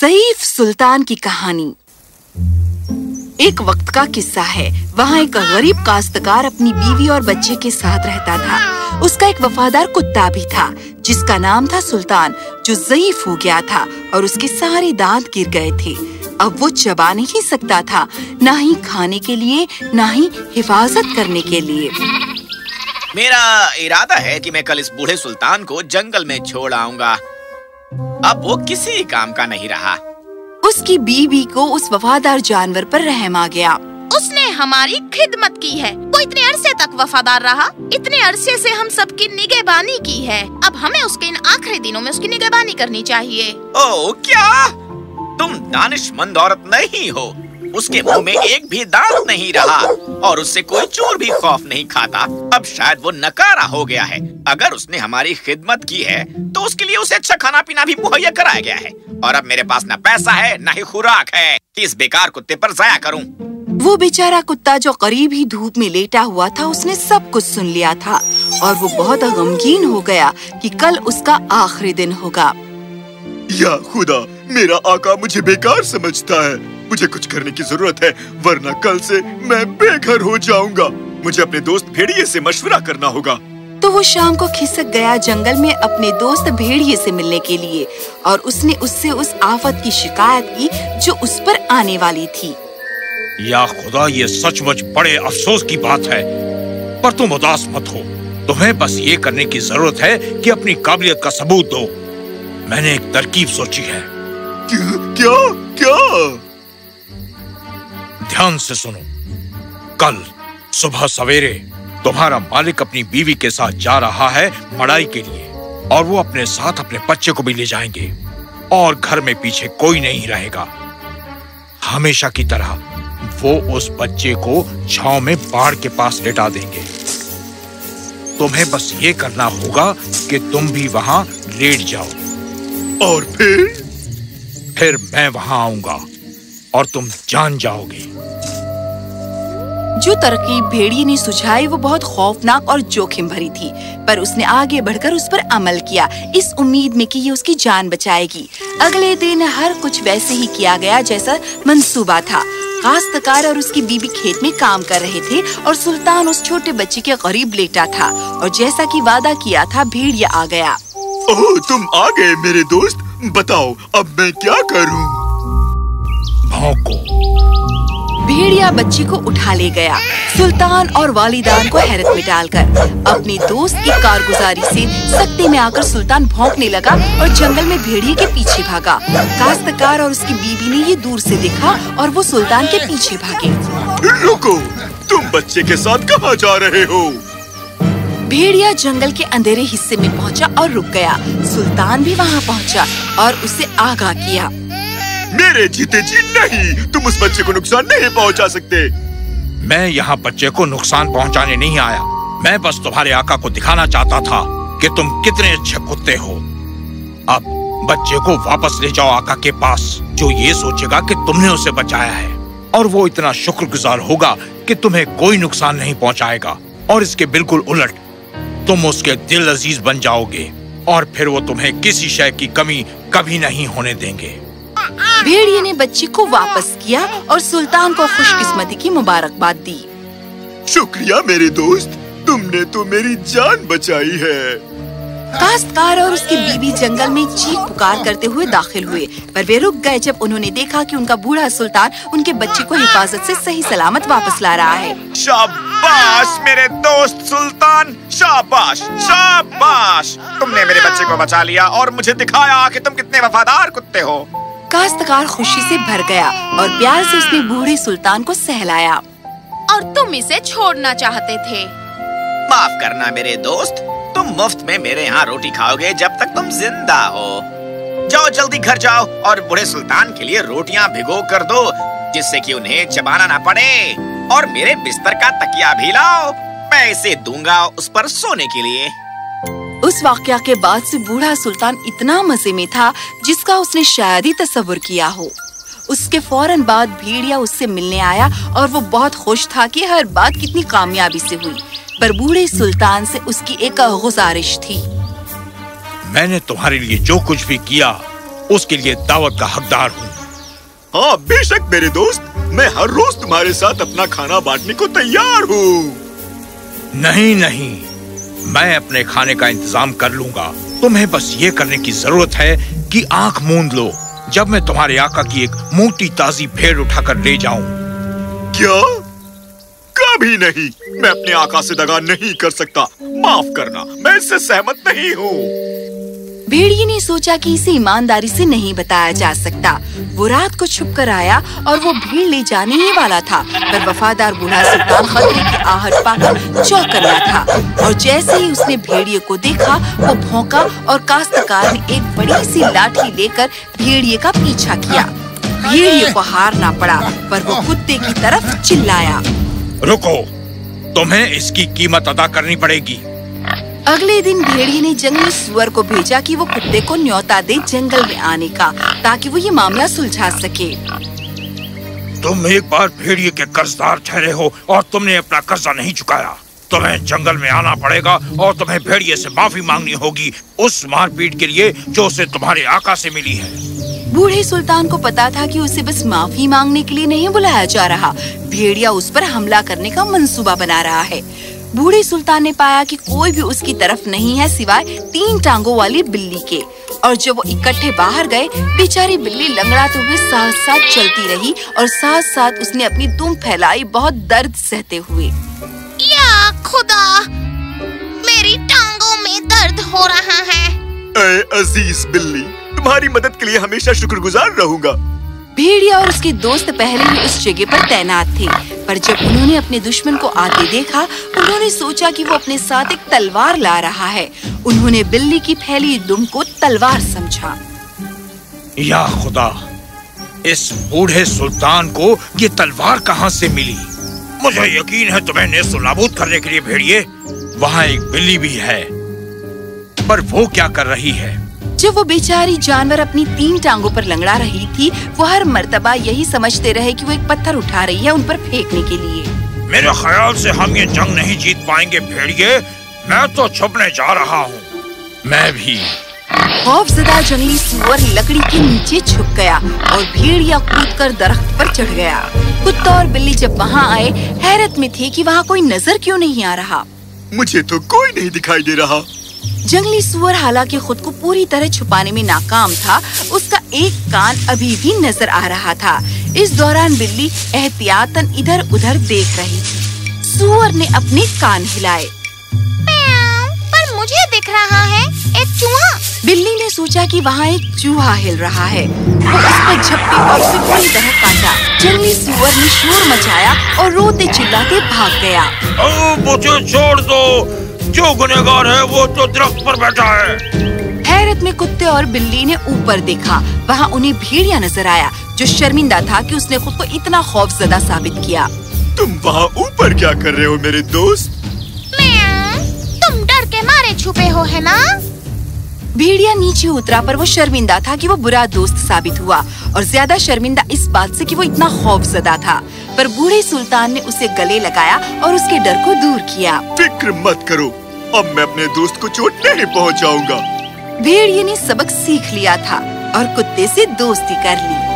जईफ सुल्तान की कहानी। एक वक्त का किस्सा है। वहाँ एक गरीब काश्तकार अपनी बीवी और बच्चे के साथ रहता था। उसका एक वफादार कुत्ता भी था, जिसका नाम था सुल्तान, जो जईफ हो गया था और उसके सारे दांत गिर गए थे। अब वो चबा नहीं सकता था, ना ही खाने के लिए, ना ही हिफाजत करने के लिए। मेरा इरादा है कि मैं कल इस बूढ़े सुल्तान को जंगल में छोड़ आऊँगा। अब वो किसी काम का नहीं रहा। उसकी बीवी को उस वफादार जानवर पर रहम आ गया। उसने हमारी खिदमत की है। वो इतने अरसे तक वफादार रहा। इतने अरसे से हम सबकी निगहबानी की है। अब हमें उसके इन आखिरी दिनों में उसकी निगहबानी करनी चाहिए। ओ क्या? तुम दानिशमंद औरत नहीं हो। उसके मुँह में एक भी दांत नहीं रहा। और उससे कोई चोर भी खौफ नहीं खाता। अब शायद वो नकारा हो गया है। अगर उसने हमारी खिदमत की है तो उसके लिए उसे अच्छा खाना पीना भी मुहैया कराया गया है। और अब मेरे पास न पैसा है न ही खुराक है। कि इस बेकार कुत्ते पर जाया करूँ। वो बेचारा कुत्ता जो करीब ही धूप में लेटा हुआ था उसने सब कुछ सुन लिया था। और वो बहुत गमगीन हो गया कि कल उसका आखिरी दिन होगा। या खुदा मेरा आका मुझे बेकार समझता है। मुझे कुछ करने की ज़रूरत है वरना कल से मैं बेघर हो जाऊँगा। मुझे अपने दोस्त भेड़िए से मशवरा करना होगा। तो वो शाम को खिसक गया जंगल में अपने दोस्त भेड़िए से मिलने के लिए और उसने उससे उस आफत की शिकायत की जो उस पर आने वाली थी। या खुदा ये सचमुच बड़े अफसोस की बात है। पर तुम उदास मत हो। तुम्हें बस ये करने की ज़रूरत है कि अपनी काबिलियत का सबूत दो। मैंने एक तरकीब सोची है। क्या क्या क्या? ध्यान से सुनो। कल सुबह सवेरे तुम्हारा मालिक अपनी बीवी के साथ जा रहा है मड़ाई के लिए, और वो अपने साथ अपने बच्चे को भी ले जाएँगे, और घर में पीछे कोई नहीं रहेगा। हमेशा की तरह वो उस बच्चे को छाव में बाढ़ के पास लेटा देंगे। तुम्हें बस ये करना होगा कि तुम भी वहाँ लेट जाओ। और फिर? फिर मैं वहाँ आऊँगा। और तुम जान जाओगे। जो तरकीब भेड़िए ने सुझाई वो बहुत खौफनाक और जोखिम भरी थी पर उसने आगे बढ़कर उस पर अमल किया इस उम्मीद में कि ये उसकी जान बचाएगी। अगले दिन हर कुछ वैसे ही किया गया जैसा मंसूबा था। काश्तकार और उसकी बीबी खेत में काम कर रहे थे और सुल्तान उस छोटे बच्चे के करीब लेटा था और जैसा कि वादा किया था भेड़िया आ गया। ओह तुम आ गए मेरे दोस्त। बताओ अब मैं क्या करूँ? भौंको भेड़िया बच्ची को उठा ले गया। सुल्तान और वालिदान को हैरत में डालकर। अपने दोस्त की कारगुजारी से सकते में आकर सुल्तान भौंकने लगा और जंगल में भेड़िए के पीछे भागा। काश्तकार और उसकी बीबी ने ये दूर से देखा और वो सुल्तान के पीछे भागे। रुको तुम बच्चे के साथ कहाँ जा रहे हो? भेड़िया जंगल के अंधेरे हिस्से में पहुँचा और रुक गया। सुल्तान भी वहाँ पहुँचा और उसे आगाह किया। मेरे जीते जी नहीं। तुम उस बच्चे को नुकसान नहीं पहुँचा सकते। मैं यहाँ बच्चे को नुकसान पहुँचाने नहीं आया। मैं बस तुम्हारे आका को दिखाना चाहता था कि तुम कितने अच्छे कुत्ते हो। अब बच्चे को वापस ले जाओ आका के पास, जो ये सोचेगा कि तुमने उसे बचाया है। और वो इतना शुक्रगुजार होगा कि तुम्हें कोई नुकसान नहीं पहुंचाएगा। और इसके बिल्कुल उलट तुम उसके दिल अज़ीज़ बन जाओगे, और फिर वो तुम्हें किसी शय की कमी कभी नहीं होने देंगे। भेड़िए ने बच्ची को वापस किया और सुल्तान को खुशकिस्मती की मुबारकबाद दी। शुक्रिया मेरे दोस्त तुमने तो मेरी जान बचाई है। काश्तकार और उसकी बीवी जंगल में चीख पुकार करते हुए दाखिल हुए पर वे रुक गए जब उन्होंने देखा कि उनका बूढ़ा सुल्तान उनके बच्चे को हिफाजत से सही सलामत वापस ला रहा है। शाबाश मेरे दोस्त सुल्तान शाबाश शाबाश। तुमने मेरे बच्चे को बचा लिया और मुझे दिखाया कि तुम कितने वफादार कुत्ते हो। काश्तकार खुशी से भर गया और प्यार से उसने बूढ़े सुल्तान को सहलाया। और तुम इसे छोड़ना चाहते थे। माफ़ करना मेरे दोस्त तुम मुफ़्त में मेरे यहाँ रोटी खाओगे जब तक तुम ज़िंदा हो। जाओ जल्दी घर जाओ और बूढ़े सुल्तान के लिए रोटियाँ भिगो कर दो जिससे कि उन्हें चबाना ना पड़े। और मेरे बिस्तर का तकिया भी लाओ मैं इसे दूँगा उस पर सोने के लिए। उस वाकया के बाद से बूढ़ा सुल्तान इतना मज़े में था जिसका उसने शायद ही तस्वुर किया हो। उसके फ़ौरन बाद भेड़िया उससे मिलने आया और वो बहुत खुश था कि हर बात कितनी कामयाबी से हुई। पर बूढ़े सुल्तान से उसकी एक गुजारिश थी। मैंने तुम्हारे लिए जो कुछ भी किया उसके लिए दावत का हकदार हूँ। हाँ बेशक मेरे दोस्त मैं हर रोज तुम्हारे साथ अपना खाना बांटने को तैयार हूँ। नहीं नहीं। मैं अपने खाने का इंतज़ाम कर लूँगा। तुम्हें बस ये करने की ज़रूरत है कि आँख मूंद लो। जब मैं तुम्हारे आका की एक मोटी ताजी भेड़ उठाकर ले जाऊँ। क्या? कभी नहीं। मैं अपने आका से दगा नहीं कर सकता। माफ़ करना। मैं इससे सहमत नहीं हूँ। भेड़िए ने सोचा कि इसे ईमानदारी से नहीं बताया जा सकता। वो रात को छुप कर आया और वो भीड़ ले जाने ही वाला था, पर वफादार बूढ़ा सुल्तान खतरे की आहट पाकर चौकन्ना था। और जैसे ही उसने भेड़िए को देखा, वो भौंका और काश्तकार ने एक बड़ी सी लाठी लेकर भेड़िए का पीछा किया। भेड़िए को हारना पड़ा, पर वो कुत्ते की तरफ़ चिल्लाया। रुको, तुम्हें इसकी कीमत अदा करनी पड़ेगी। अगले दिन भेड़िए ने जंगली सुअर को भेजा कि वो कुत्ते को न्योता दे जंगल में आने का ताकि वो ये मामला सुलझा सके। तुम एक बार भेड़िए के कर्जदार ठहरे हो और तुमने अपना कर्जा नहीं चुकाया। तुम्हें जंगल में आना पड़ेगा और तुम्हें भेड़िए से माफ़ी मांगनी होगी उस मारपीट के लिए जो उसे तुम्हारे आका से मिली है। बूढ़े सुल्तान को पता था कि उसे बस माफ़ी मांगने के लिए नहीं बुलाया जा रहा। भेड़िया उस पर हमला करने का मंसूबा बना रहा है। बूढ़े सुल्तान ने पाया कि कोई भी उसकी तरफ़ नहीं है सिवाय तीन टांगों वाली बिल्ली के। और जब वो इकट्ठे बाहर गए बेचारी बिल्ली लंगड़ाते हुए साथ साथ चलती रही और साथ साथ उसने अपनी दुम फैलाई बहुत दर्द सहते हुए। या खुदा मेरी टांगों में दर्द हो रहा है। ए अज़ीज़ बिल्ली तुम्हारी मदद के लिए हमेशा शुक्रगुजार रहूँगा। भेड़िया और उसके दोस्त पहले ही उस जगह पर तैनात थे। पर जब उन्होंने अपने दुश्मन को आते देखा, उन्होंने सोचा कि वो अपने साथ एक तलवार ला रहा है। उन्होंने बिल्ली की फैली दुम को तलवार समझा। या खुदा, इस बूढ़े सुल्तान को ये तलवार कहाँ से मिली? मुझे यकीन है तुम्हें नेस्तो नाबूद करने के लिए भेड़िए, वहाँ एक बिल्ली भी है। पर वो क्या कर रही है? जब वो बेचारी जानवर अपनी तीन टांगों पर लंगड़ा रही थी वो हर मर्तबा यही समझते रहे कि वो एक पत्थर उठा रही है उन पर फेंकने के लिए। मेरे ख्याल से हम ये जंग नहीं जीत पाएँगे भेड़िए। मैं तो छुपने जा रहा हूँ। मैं भी। खौफजदा जंगली सुअर लकड़ी के नीचे छुप गया और भेड़िया कूद कर दरख्त पर चढ़ गया। कुत्ता और बिल्ली जब वहाँ आए हैरत में थे कि वहाँ कोई नज़र क्यों नहीं आ रहा। मुझे तो कोई नहीं दिखाई दे रहा। जंगली सुअर हालाँकि खुद को पूरी तरह छुपाने में नाकाम था उसका एक कान अभी भी नज़र आ रहा था। इस दौरान बिल्ली एहतियातन इधर उधर देख रही थी। सुअर ने अपने कान हिलाए। पर मुझे दिख रहा है एक चूहा। बिल्ली ने सोचा कि वहाँ एक चूहा हिल रहा है। वो उस पर झपटी और उसे पूरी तरह काटा जंगली सुअर ने शोर मचाया और रोते चिल्लाते भाग गया। ओ, मुझे छोड़ दो। जो गुनहगार है वो तो दरख्त पर बैठा है। हैरत में कुत्ते और बिल्ली ने ऊपर देखा। वहाँ उन्हें भेड़िया नज़र आया जो शर्मिंदा था कि उसने खुद को इतना खौफ खौफजदा साबित किया। तुम वहाँ ऊपर क्या कर रहे हो मेरे दोस्त? तुम डर के मारे छुपे हो है ना? भेड़िया नीचे उतरा पर वो शर्मिंदा था कि वो बुरा दोस्त साबित हुआ और ज़्यादा शर्मिंदा इस बात से कि वो इतना खौफजदा था। पर बूढ़े सुल्तान ने उसे गले लगाया और उसके डर को दूर किया। फ़िक्र मत करो अब मैं अपने दोस्त को चोट नहीं पहुंचाऊँगा। भेड़िए ने सबक सीख लिया था और कुत्ते से दोस्ती कर ली।